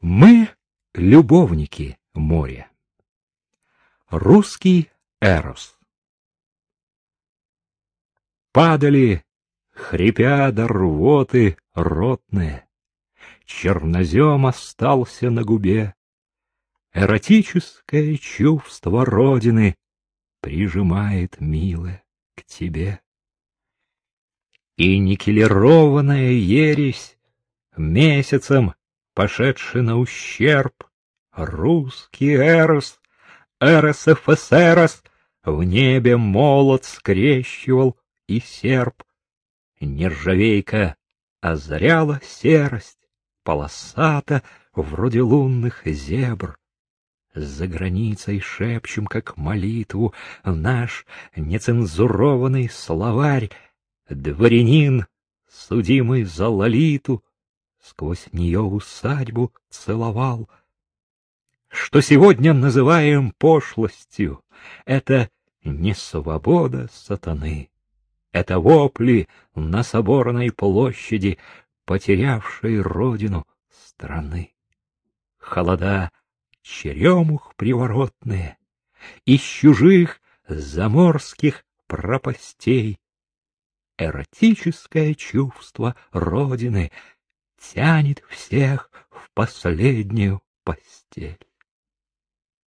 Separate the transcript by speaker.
Speaker 1: Мы — любовники моря. Русский Эрос Падали, хрипя до рвоты ротные, Чернозем остался на губе. Эротическое чувство Родины Прижимает, милое, к тебе. И никелированная ересь Месяцем пошедший на ущерб, русский Эрос, Эрос ФСРос, в небе молот скрещивал и серп. Нержавейка озряла серость, полосата, вроде лунных зебр. За границей шепчем, как молитву, наш нецензурованный словарь. Дворянин, судимый за лолиту, сквозь нее усадьбу целовал. Что сегодня называем пошлостью, это не свобода сатаны, это вопли на соборной площади, потерявшей родину страны. Холода черемух приворотные, из чужих заморских пропастей. Эротическое чувство Родины тянет всех в последнюю постель.